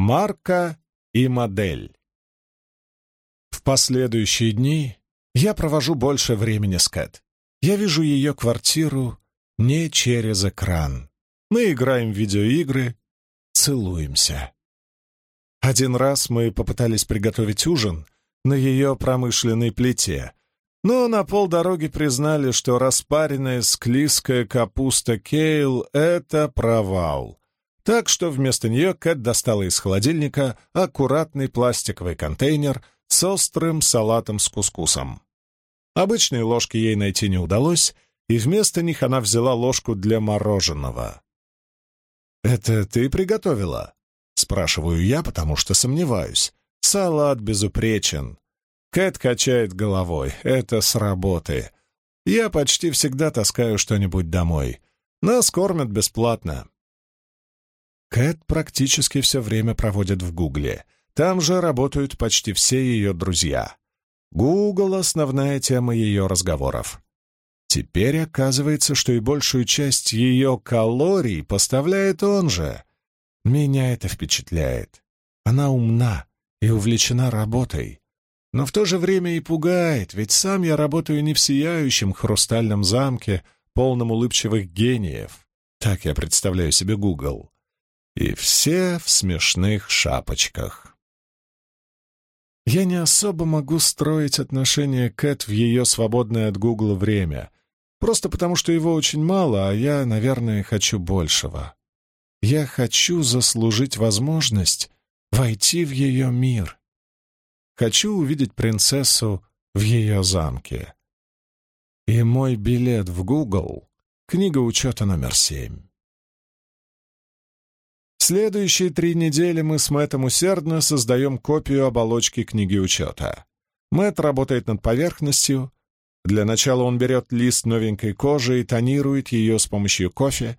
Марка и модель. В последующие дни я провожу больше времени с Кэт. Я вижу ее квартиру не через экран. Мы играем в видеоигры, целуемся. Один раз мы попытались приготовить ужин на ее промышленной плите, но на полдороги признали, что распаренная склизкая капуста кейл — это провал. Так что вместо нее Кэт достала из холодильника аккуратный пластиковый контейнер с острым салатом с кускусом. Обычные ложки ей найти не удалось, и вместо них она взяла ложку для мороженого. «Это ты приготовила?» — спрашиваю я, потому что сомневаюсь. «Салат безупречен». Кэт качает головой. «Это с работы. Я почти всегда таскаю что-нибудь домой. Нас кормят бесплатно». Кэт практически все время проводит в Гугле. Там же работают почти все ее друзья. Гугл — основная тема ее разговоров. Теперь оказывается, что и большую часть ее калорий поставляет он же. Меня это впечатляет. Она умна и увлечена работой. Но в то же время и пугает, ведь сам я работаю не в сияющем хрустальном замке, полном улыбчивых гениев. Так я представляю себе Гугл. И все в смешных шапочках. Я не особо могу строить отношения Кэт в ее свободное от Гугла время, Просто потому, что его очень мало, а я, наверное, хочу большего. Я хочу заслужить возможность войти в ее мир. Хочу увидеть принцессу в ее замке. И мой билет в Google — книга учета номер семь. Следующие три недели мы с Мэттом усердно создаем копию оболочки книги учета. Мэтт работает над поверхностью, для начала он берет лист новенькой кожи и тонирует ее с помощью кофе,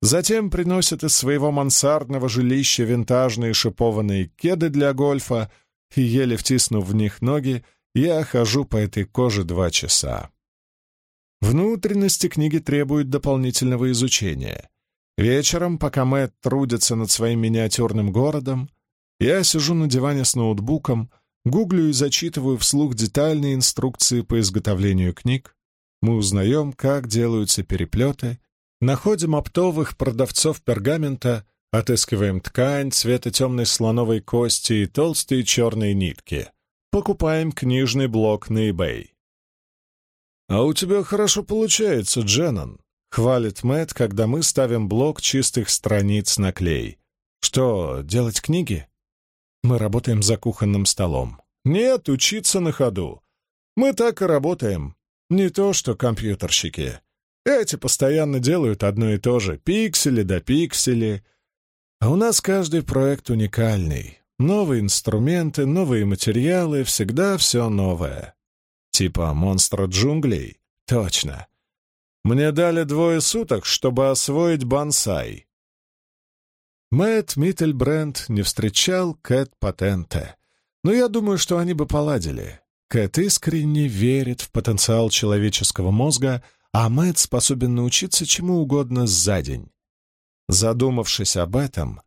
затем приносит из своего мансардного жилища винтажные шипованные кеды для гольфа, и, еле втиснув в них ноги, я хожу по этой коже два часа. Внутренности книги требуют дополнительного изучения. Вечером, пока Мэтт трудится над своим миниатюрным городом, я сижу на диване с ноутбуком — Гуглю и зачитываю вслух детальные инструкции по изготовлению книг. Мы узнаем, как делаются переплеты, находим оптовых продавцов пергамента, отыскиваем ткань цвета темной слоновой кости и толстые черные нитки. Покупаем книжный блок на eBay. «А у тебя хорошо получается, Дженнон», — хвалит Мэтт, когда мы ставим блок чистых страниц на клей. «Что, делать книги?» Мы работаем за кухонным столом. Нет, учиться на ходу. Мы так и работаем. Не то что компьютерщики. Эти постоянно делают одно и то же. Пиксели да пиксели. А у нас каждый проект уникальный. Новые инструменты, новые материалы, всегда все новое. Типа монстра джунглей? Точно. Мне дали двое суток, чтобы освоить бонсай. Мэтт Миттельбренд не встречал Кэт Патента, но я думаю, что они бы поладили. Кэт искренне верит в потенциал человеческого мозга, а Мэтт способен научиться чему угодно за день. Задумавшись об этом,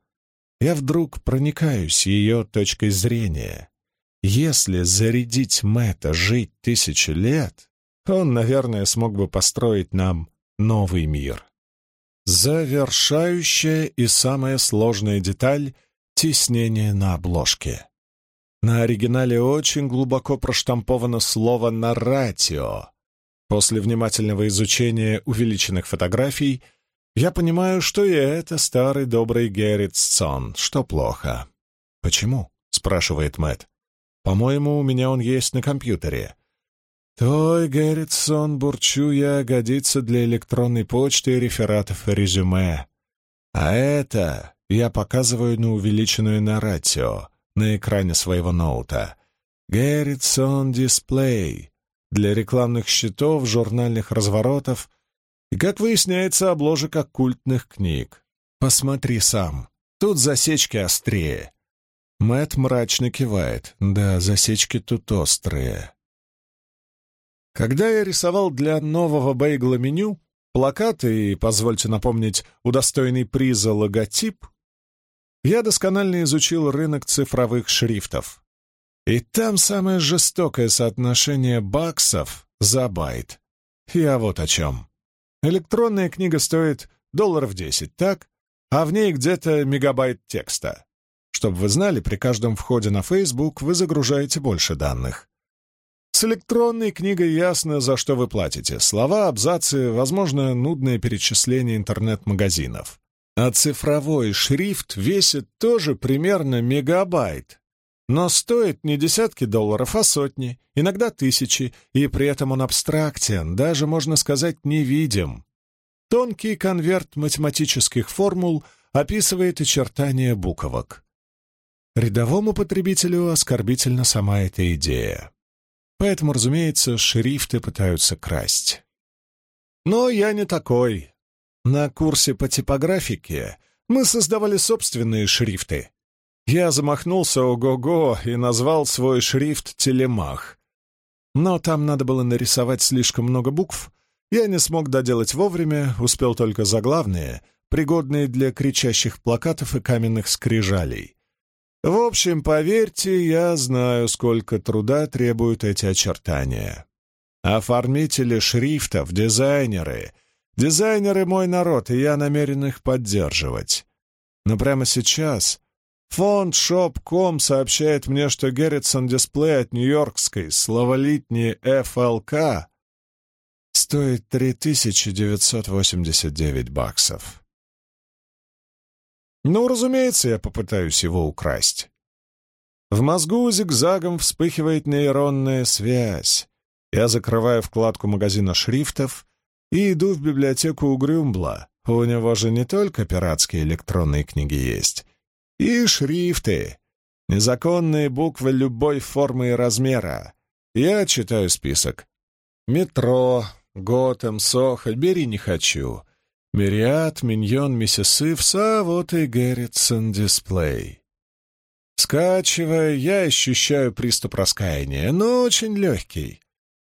я вдруг проникаюсь ее точкой зрения. Если зарядить Мэтта жить тысячу лет, он, наверное, смог бы построить нам новый мир. Завершающая и самая сложная деталь — тиснение на обложке. На оригинале очень глубоко проштамповано слово «наратио». После внимательного изучения увеличенных фотографий я понимаю, что и это старый добрый Герритсон, что плохо. «Почему?» — спрашивает Мэтт. «По-моему, у меня он есть на компьютере. Той Герритсон, бурчу я, годится для электронной почты рефератов и резюме. А это я показываю на увеличенную наратио на экране своего ноута. Герритсон дисплей для рекламных счетов, журнальных разворотов и, как выясняется, обложек оккультных книг. Посмотри сам, тут засечки острее. Мэт мрачно кивает. Да, засечки тут острые. Когда я рисовал для нового бейгла меню, плакат и, позвольте напомнить, удостоенный приза логотип, я досконально изучил рынок цифровых шрифтов. И там самое жестокое соотношение баксов за байт. Я вот о чем. Электронная книга стоит долларов 10, так? А в ней где-то мегабайт текста. Чтобы вы знали, при каждом входе на Facebook вы загружаете больше данных. С электронной книгой ясно, за что вы платите. Слова, абзацы, возможно, нудное перечисление интернет-магазинов. А цифровой шрифт весит тоже примерно мегабайт. Но стоит не десятки долларов, а сотни, иногда тысячи, и при этом он абстрактен, даже, можно сказать, невидим. Тонкий конверт математических формул описывает очертания буквок. Рядовому потребителю оскорбительна сама эта идея. Поэтому, разумеется, шрифты пытаются красть. Но я не такой. На курсе по типографике мы создавали собственные шрифты. Я замахнулся ого-го и назвал свой шрифт «Телемах». Но там надо было нарисовать слишком много букв. Я не смог доделать вовремя, успел только заглавные, пригодные для кричащих плакатов и каменных скрижалей. В общем, поверьте, я знаю, сколько труда требуют эти очертания. Оформители шрифтов, дизайнеры — Дизайнеры — мой народ, и я намерен их поддерживать. Но прямо сейчас фонд Shop.com сообщает мне, что Gerritsen дисплей от нью-йоркской словолитней FLK стоит 3989 баксов. Ну, разумеется, я попытаюсь его украсть. В мозгу зигзагом вспыхивает нейронная связь. Я закрываю вкладку магазина шрифтов и иду в библиотеку у Грюмбла. У него же не только пиратские электронные книги есть. И шрифты. Незаконные буквы любой формы и размера. Я читаю список. Metro, Gotham, Soho, бери не хочу. Myriad, Minion, Mrs Eaves, а вот и Gerritszoon Display. Скачивая, я ощущаю приступ раскаяния, но очень легкий.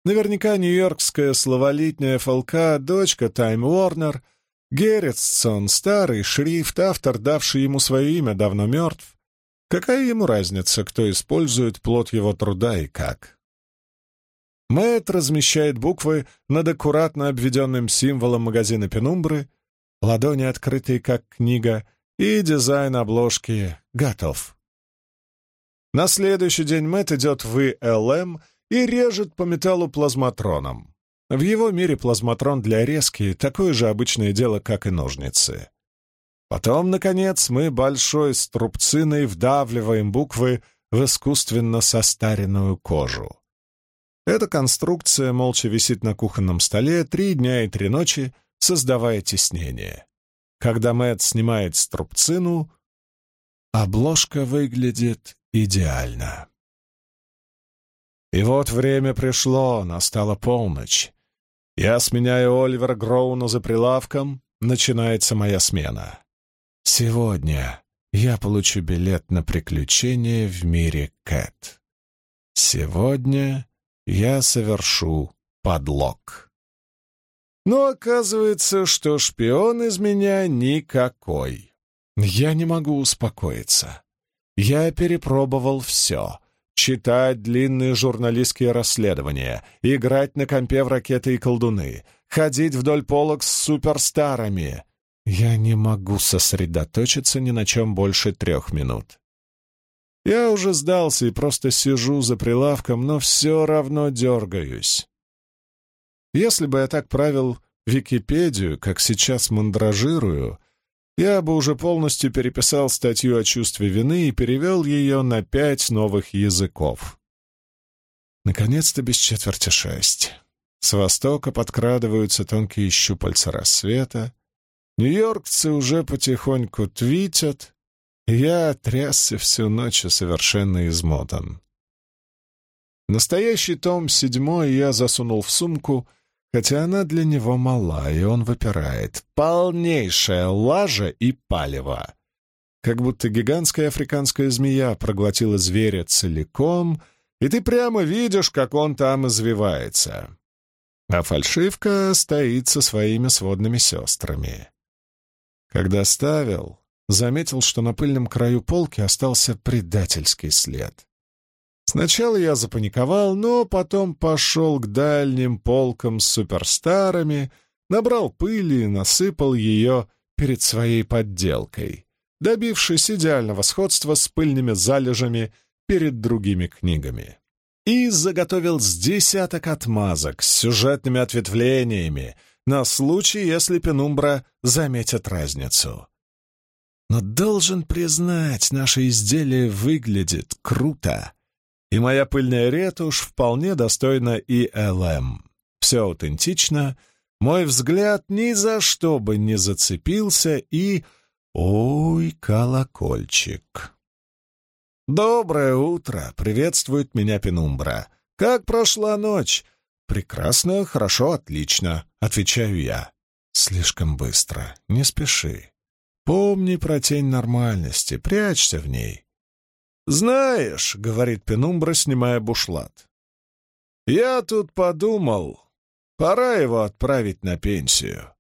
Наверняка нью-йоркская словолитняя ФЛК, дочка Тайм Уорнер, Герритсон, старый шрифт, автор, давший ему свое имя, давно мертв. Какая ему разница, кто использует плод его труда и как? Мэтт размещает буквы над аккуратно обведенным символом магазина Пенумбры, ладони открытые, как книга, и дизайн обложки готов. На следующий день Мэтт идет в ИЛМ — и режет по металлу плазматроном. В его мире плазматрон для резки — такое же обычное дело, как и ножницы. Потом, наконец, мы большой струбциной вдавливаем буквы в искусственно состаренную кожу. Эта конструкция молча висит на кухонном столе три дня и три ночи, создавая теснение. Когда Мэтт снимает струбцину, обложка выглядит идеально. И вот время пришло, настала полночь. Я сменяю Оливера Гроуна за прилавком, начинается моя смена. Сегодня я получу билет на приключение в мире Кэт. Сегодня я совершу подлог. Но оказывается, что шпион из меня никакой. Я не могу успокоиться. Я перепробовал все — читать длинные журналистские расследования, играть на компе в ракеты и колдуны, ходить вдоль полок с суперстарами. Я не могу сосредоточиться ни на чем больше трех минут. Я уже сдался и просто сижу за прилавком, но все равно дергаюсь. Если бы я так правил Википедию, как сейчас мандражирую, я бы уже полностью переписал статью о чувстве вины и перевел ее на пять новых языков. Наконец-то без четверти шесть. С востока подкрадываются тонкие щупальца рассвета. Нью-йоркцы уже потихоньку твитят. Я трясся всю ночь и совершенно измотан. Настоящий том седьмой я засунул в сумку — хотя она для него мала, и он выпирает. Полнейшая лажа и палево. Как будто гигантская африканская змея проглотила зверя целиком, и ты прямо видишь, как он там извивается. А фальшивка стоит со своими сводными сестрами. Когда ставил, заметил, что на пыльном краю полки остался предательский след. Сначала я запаниковал, но потом пошел к дальним полкам с суперстарами, набрал пыли и насыпал ее перед своей подделкой, добившись идеального сходства с пыльными залежами перед другими книгами. И заготовил с десяток отмазок с сюжетными ответвлениями на случай, если Пенумбра заметит разницу. Но должен признать, наше изделие выглядит круто, и моя пыльная ретушь вполне достойна и ЛМ. Все аутентично, мой взгляд ни за что бы не зацепился и... Ой, колокольчик! «Доброе утро!» — приветствует меня Пенумбра. «Как прошла ночь?» «Прекрасно, хорошо, отлично», — отвечаю я. «Слишком быстро. Не спеши. Помни про тень нормальности, прячься в ней». «Знаешь», — говорит Пенумбра, снимая бушлат, — «я тут подумал, пора его отправить на пенсию».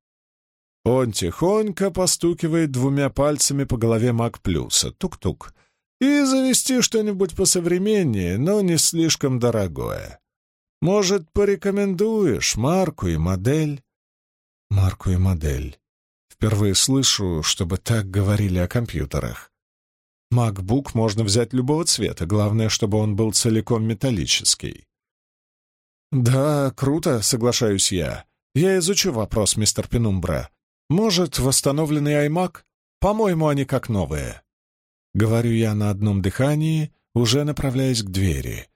Он тихонько постукивает двумя пальцами по голове Мак Плюса. Тук-тук и завести что-нибудь посовременнее, но не слишком дорогое. Может, порекомендуешь марку и модель? Марку и модель. Впервые слышу, чтобы так говорили о компьютерах. MacBook можно взять любого цвета, главное, чтобы он был целиком металлический. «Да, круто», — соглашаюсь я. «Я изучу вопрос, мистер Пенумбра. Может, восстановленный iMac? По-моему, они как новые». Говорю я на одном дыхании, уже направляясь к двери.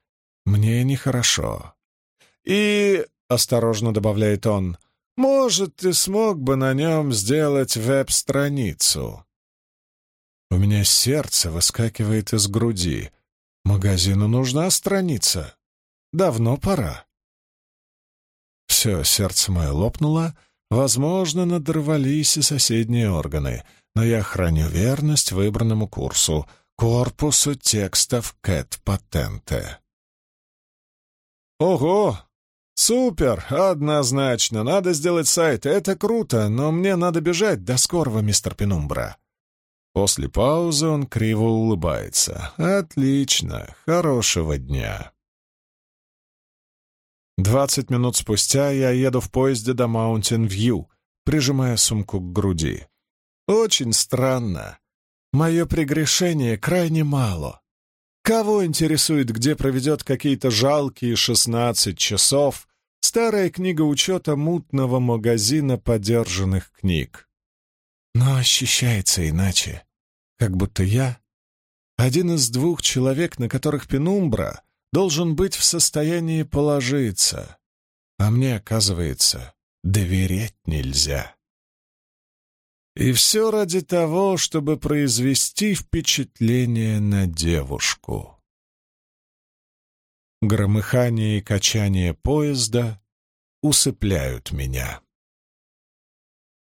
Мне нехорошо. И, — осторожно добавляет он, — может, ты смог бы на нем сделать веб-страницу? У меня сердце выскакивает из груди. Магазину нужна страница. Давно пора. Все, сердце мое лопнуло. Возможно, надрывались и соседние органы — но я храню верность выбранному курсу — корпусу текстов Кэт Патенте. Ого! Супер! Однозначно! Надо сделать сайт. Это круто, но мне надо бежать. До скорого, мистер Пенумбра. После паузы он криво улыбается. Отлично! Хорошего дня! Двадцать минут спустя я еду в поезде до Маунтин-Вью, прижимая сумку к груди. Очень странно. Мое прегрешение крайне мало. Кого интересует, где проведет какие-то жалкие шестнадцать часов старая книга учета мутного магазина подержанных книг? Но ощущается иначе. Как будто я — один из двух человек, на которых Пенумбра должен быть в состоянии положиться. А мне, оказывается, доверять нельзя. И все ради того, чтобы произвести впечатление на девушку. Громыхание и качание поезда усыпляют меня.